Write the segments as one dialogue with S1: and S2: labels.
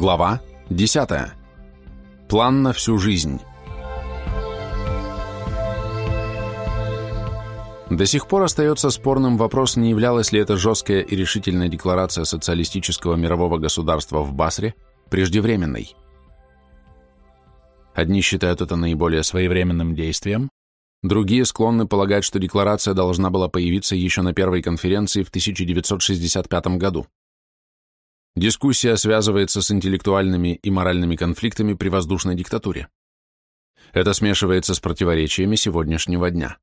S1: Глава 10. План на всю жизнь. До сих пор остается спорным вопрос, не являлась ли эта жесткая и решительная декларация социалистического мирового государства в Басре преждевременной. Одни считают это наиболее своевременным действием, другие склонны полагать, что декларация должна была появиться еще на первой конференции в 1965 году. Дискуссия связывается с интеллектуальными и моральными конфликтами при воздушной диктатуре. Это смешивается с противоречиями сегодняшнего дня.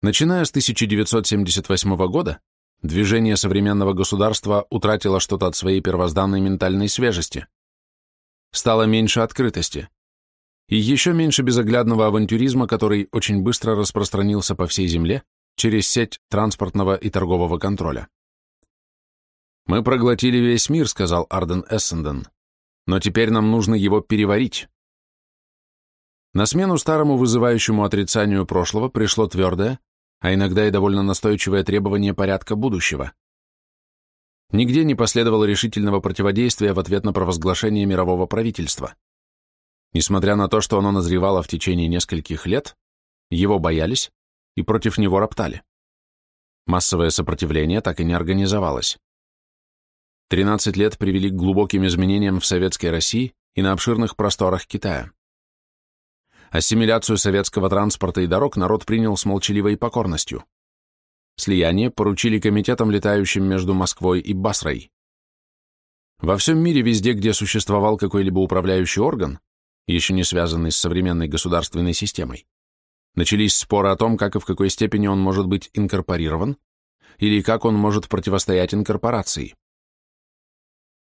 S1: Начиная с 1978 года, движение современного государства утратило что-то от своей первозданной ментальной свежести. Стало меньше открытости. И еще меньше безоглядного авантюризма, который очень быстро распространился по всей земле через сеть транспортного и торгового контроля. «Мы проглотили весь мир», — сказал Арден Эссенден, «но теперь нам нужно его переварить». На смену старому вызывающему отрицанию прошлого пришло твердое, а иногда и довольно настойчивое требование порядка будущего. Нигде не последовало решительного противодействия в ответ на провозглашение мирового правительства. Несмотря на то, что оно назревало в течение нескольких лет, его боялись и против него роптали. Массовое сопротивление так и не организовалось. 13 лет привели к глубоким изменениям в Советской России и на обширных просторах Китая. Ассимиляцию советского транспорта и дорог народ принял с молчаливой покорностью. Слияние поручили комитетам, летающим между Москвой и Басрой. Во всем мире везде, где существовал какой-либо управляющий орган, еще не связанный с современной государственной системой, начались споры о том, как и в какой степени он может быть инкорпорирован или как он может противостоять инкорпорации.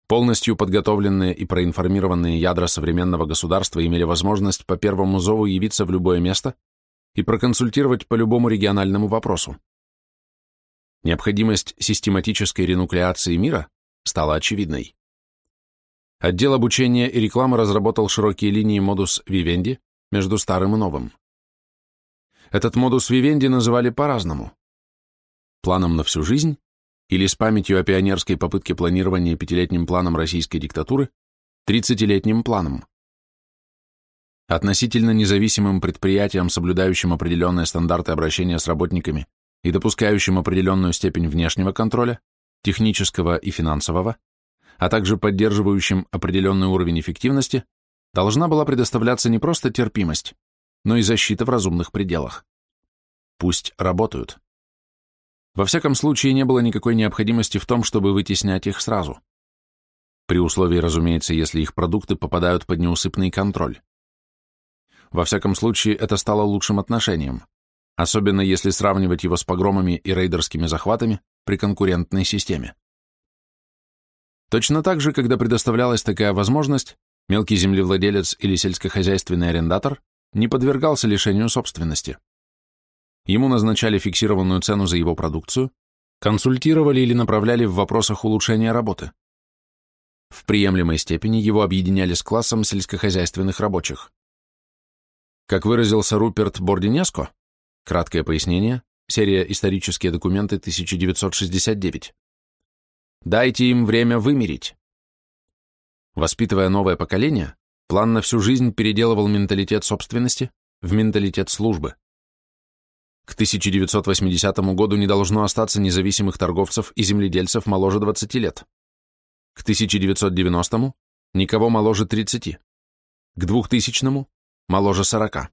S1: Полностью подготовленные и проинформированные ядра современного государства имели возможность по первому зову явиться в любое место и проконсультировать по любому региональному вопросу. Необходимость систематической ренуклеации мира стала очевидной. Отдел обучения и рекламы разработал широкие линии модус Vivendi между старым и новым. Этот модус Vivendi называли по-разному. Планом на всю жизнь или с памятью о пионерской попытке планирования пятилетним планом российской диктатуры, тридцатилетним планом. Относительно независимым предприятиям, соблюдающим определенные стандарты обращения с работниками и допускающим определенную степень внешнего контроля, технического и финансового, а также поддерживающим определенный уровень эффективности, должна была предоставляться не просто терпимость, но и защита в разумных пределах. Пусть работают. Во всяком случае, не было никакой необходимости в том, чтобы вытеснять их сразу. При условии, разумеется, если их продукты попадают под неусыпный контроль. Во всяком случае, это стало лучшим отношением, особенно если сравнивать его с погромами и рейдерскими захватами при конкурентной системе. Точно так же, когда предоставлялась такая возможность, мелкий землевладелец или сельскохозяйственный арендатор не подвергался лишению собственности. Ему назначали фиксированную цену за его продукцию, консультировали или направляли в вопросах улучшения работы. В приемлемой степени его объединяли с классом сельскохозяйственных рабочих. Как выразился Руперт Бординеско, краткое пояснение, серия «Исторические документы 1969», «Дайте им время вымерить». Воспитывая новое поколение, план на всю жизнь переделывал менталитет собственности в менталитет службы. К 1980 году не должно остаться независимых торговцев и земледельцев моложе 20 лет. К 1990 никого моложе 30. К 2000 моложе 40.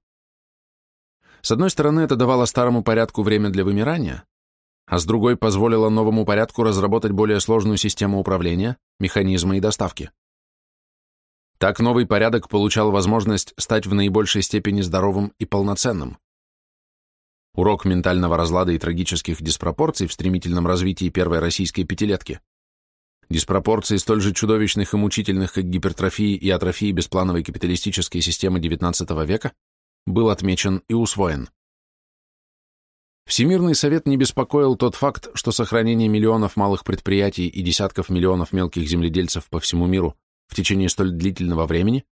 S1: С одной стороны, это давало старому порядку время для вымирания, а с другой позволило новому порядку разработать более сложную систему управления, механизмы и доставки. Так новый порядок получал возможность стать в наибольшей степени здоровым и полноценным. Урок ментального разлада и трагических диспропорций в стремительном развитии первой российской пятилетки. Диспропорции столь же чудовищных и мучительных, как гипертрофии и атрофии бесплановой капиталистической системы XIX века, был отмечен и усвоен. Всемирный совет не беспокоил тот факт, что сохранение миллионов малых предприятий и десятков миллионов мелких земледельцев по всему миру в течение столь длительного времени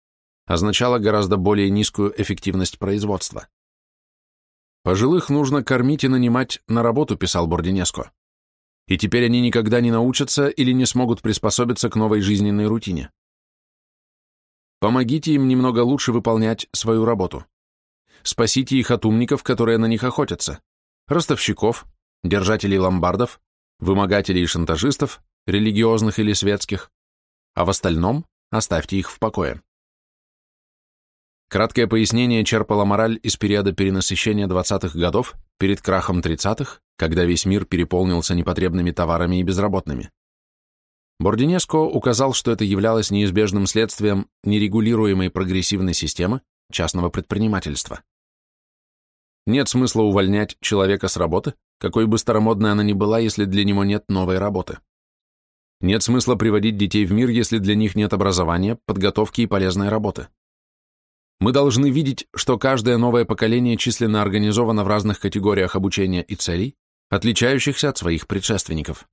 S1: означало гораздо более низкую эффективность производства. «Пожилых нужно кормить и нанимать на работу», — писал Бординеско. «И теперь они никогда не научатся или не смогут приспособиться к новой жизненной рутине. Помогите им немного лучше выполнять свою работу. Спасите их от умников, которые на них охотятся, ростовщиков, держателей ломбардов, вымогателей и шантажистов, религиозных или светских, а в остальном оставьте их в покое. Краткое пояснение черпало мораль из периода перенасыщения 20-х годов перед крахом 30-х, когда весь мир переполнился непотребными товарами и безработными. Бординеско указал, что это являлось неизбежным следствием нерегулируемой прогрессивной системы частного предпринимательства. Нет смысла увольнять человека с работы, какой бы старомодной она ни была, если для него нет новой работы. Нет смысла приводить детей в мир, если для них нет образования, подготовки и полезной работы. Мы должны видеть, что каждое новое поколение численно организовано в разных категориях обучения и целей, отличающихся от своих предшественников.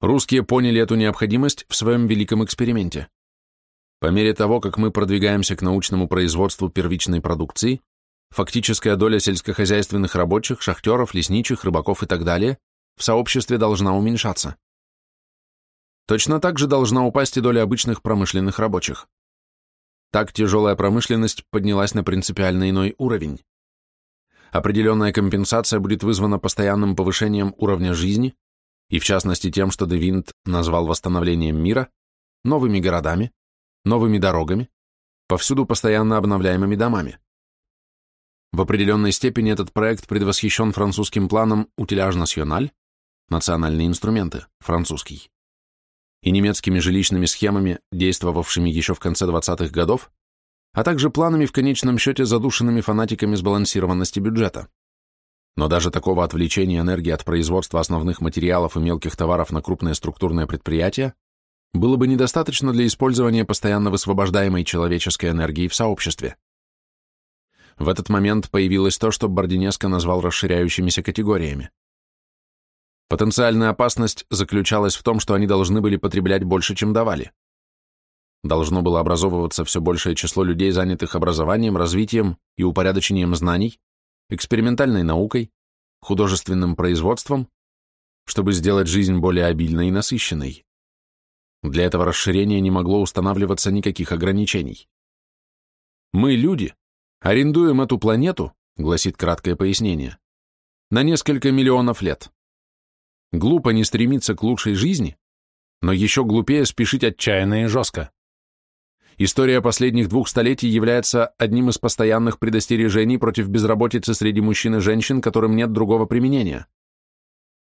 S1: Русские поняли эту необходимость в своем великом эксперименте. По мере того, как мы продвигаемся к научному производству первичной продукции, фактическая доля сельскохозяйственных рабочих, шахтеров, лесничих, рыбаков и так далее в сообществе должна уменьшаться. Точно так же должна упасть и доля обычных промышленных рабочих. Так тяжелая промышленность поднялась на принципиально иной уровень. Определенная компенсация будет вызвана постоянным повышением уровня жизни, и в частности тем, что Девинт назвал восстановлением мира, новыми городами, новыми дорогами, повсюду постоянно обновляемыми домами. В определенной степени этот проект предвосхищен французским планом «Утиляж националь» национальные инструменты, французский и немецкими жилищными схемами, действовавшими еще в конце 20-х годов, а также планами в конечном счете задушенными фанатиками сбалансированности бюджета. Но даже такого отвлечения энергии от производства основных материалов и мелких товаров на крупные структурные предприятия было бы недостаточно для использования постоянно высвобождаемой человеческой энергии в сообществе. В этот момент появилось то, что Бординеско назвал расширяющимися категориями. Потенциальная опасность заключалась в том, что они должны были потреблять больше, чем давали. Должно было образовываться все большее число людей, занятых образованием, развитием и упорядочением знаний, экспериментальной наукой, художественным производством, чтобы сделать жизнь более обильной и насыщенной. Для этого расширения не могло устанавливаться никаких ограничений. Мы, люди, арендуем эту планету, гласит краткое пояснение, на несколько миллионов лет. Глупо не стремиться к лучшей жизни, но еще глупее спешить отчаянно и жестко. История последних двух столетий является одним из постоянных предостережений против безработицы среди мужчин и женщин, которым нет другого применения.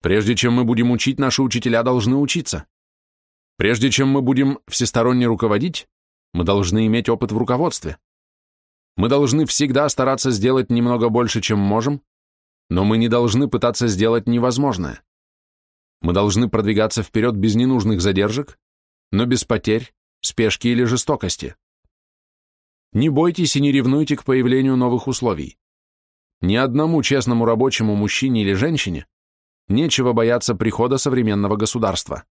S1: Прежде чем мы будем учить, наши учителя должны учиться. Прежде чем мы будем всесторонне руководить, мы должны иметь опыт в руководстве. Мы должны всегда стараться сделать немного больше, чем можем, но мы не должны пытаться сделать невозможное. Мы должны продвигаться вперед без ненужных задержек, но без потерь, спешки или жестокости. Не бойтесь и не ревнуйте к появлению новых условий. Ни одному честному рабочему мужчине или женщине нечего бояться прихода современного государства.